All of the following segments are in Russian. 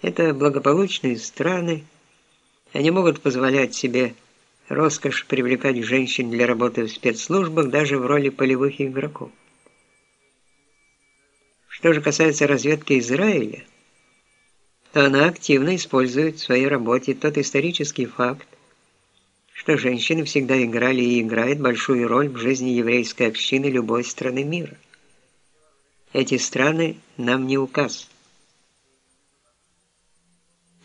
Это благополучные страны, они могут позволять себе роскошь привлекать женщин для работы в спецслужбах даже в роли полевых игроков. Что же касается разведки Израиля, то она активно использует в своей работе тот исторический факт, что женщины всегда играли и играют большую роль в жизни еврейской общины любой страны мира. Эти страны нам не указ.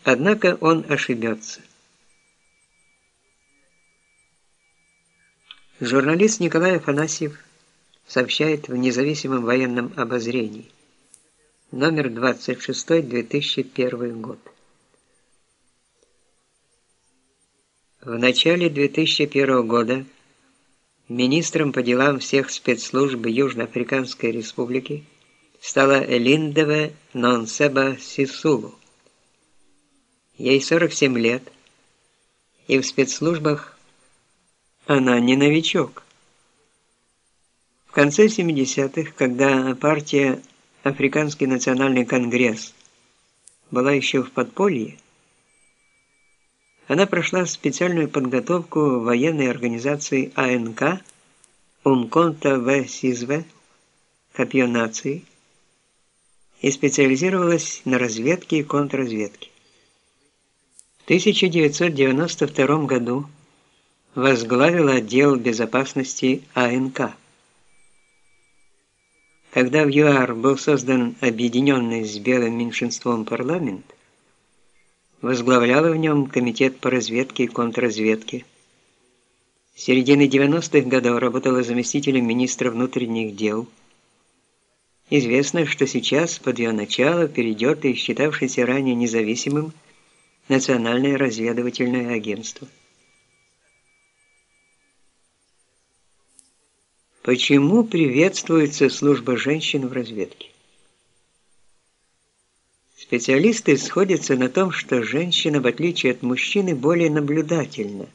Однако он ошибется. Журналист Николай Афанасьев сообщает в независимом военном обозрении. Номер 26, 2001 год. В начале 2001 года министром по делам всех спецслужб Южноафриканской Республики стала Элиндева Нонсеба Сисулу. Ей 47 лет, и в спецслужбах она не новичок. В конце 70-х, когда партия Африканский национальный конгресс была еще в подполье, она прошла специальную подготовку военной организации АНК Умконта В. Сизве, Копье нации, и специализировалась на разведке и контрразведке. В 1992 году возглавила отдел безопасности АНК. Когда в ЮАР был создан объединенный с белым меньшинством парламент, возглавляла в нем комитет по разведке и контрразведке. С середины 90-х годов работала заместителем министра внутренних дел. Известно, что сейчас под ее начало перейдет и считавшееся ранее независимым Национальное разведывательное агентство. Почему приветствуется служба женщин в разведке? Специалисты сходятся на том, что женщина, в отличие от мужчины, более наблюдательна.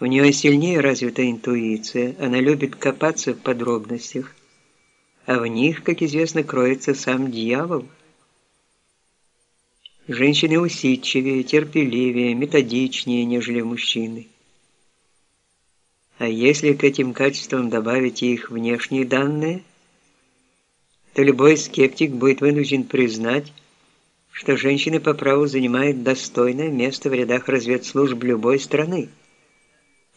У нее сильнее развита интуиция, она любит копаться в подробностях, а в них, как известно, кроется сам дьявол. Женщины усидчивее, терпеливее, методичнее, нежели мужчины. А если к этим качествам добавить их внешние данные, то любой скептик будет вынужден признать, что женщины по праву занимают достойное место в рядах разведслужб любой страны,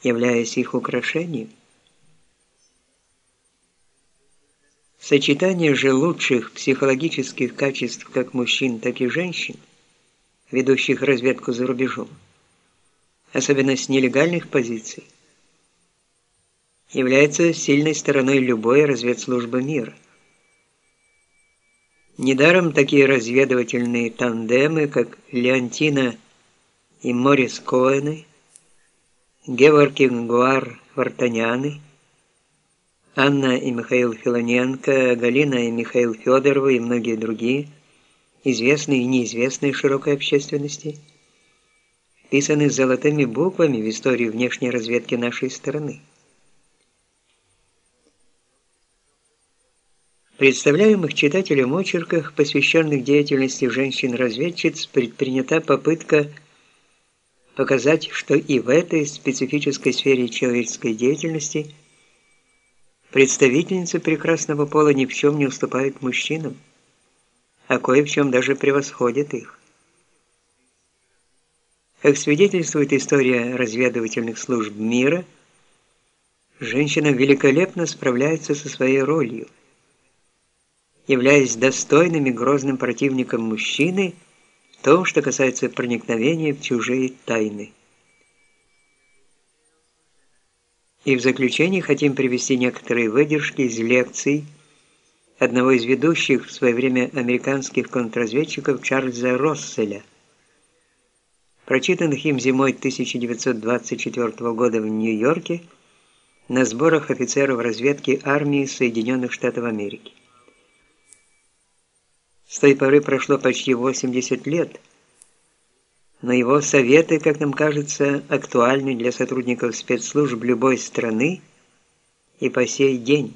являясь их украшением. Сочетание же лучших психологических качеств как мужчин, так и женщин, ведущих разведку за рубежом, особенно с нелегальных позиций, является сильной стороной любой разведслужбы мира. Недаром такие разведывательные тандемы, как Леонтина и Морис Коэны, Геворг и Гуар Вартаняны, Анна и Михаил Филоненко, Галина и Михаил Федоровы и многие другие, известные и неизвестные широкой общественности, вписаны золотыми буквами в историю внешней разведки нашей страны. представляемых читателям очерках, посвященных деятельности женщин-разведчиц, предпринята попытка показать, что и в этой специфической сфере человеческой деятельности представительницы прекрасного пола ни в чем не уступают мужчинам, а кое в чем даже превосходят их. Как свидетельствует история разведывательных служб мира, женщина великолепно справляется со своей ролью – являясь достойным и грозным противником мужчины в том, что касается проникновения в чужие тайны. И в заключение хотим привести некоторые выдержки из лекций одного из ведущих в свое время американских контрразведчиков Чарльза Росселя, прочитанных им зимой 1924 года в Нью-Йорке на сборах офицеров разведки армии Соединенных Штатов Америки. С той поры прошло почти 80 лет, но его советы, как нам кажется, актуальны для сотрудников спецслужб любой страны и по сей день.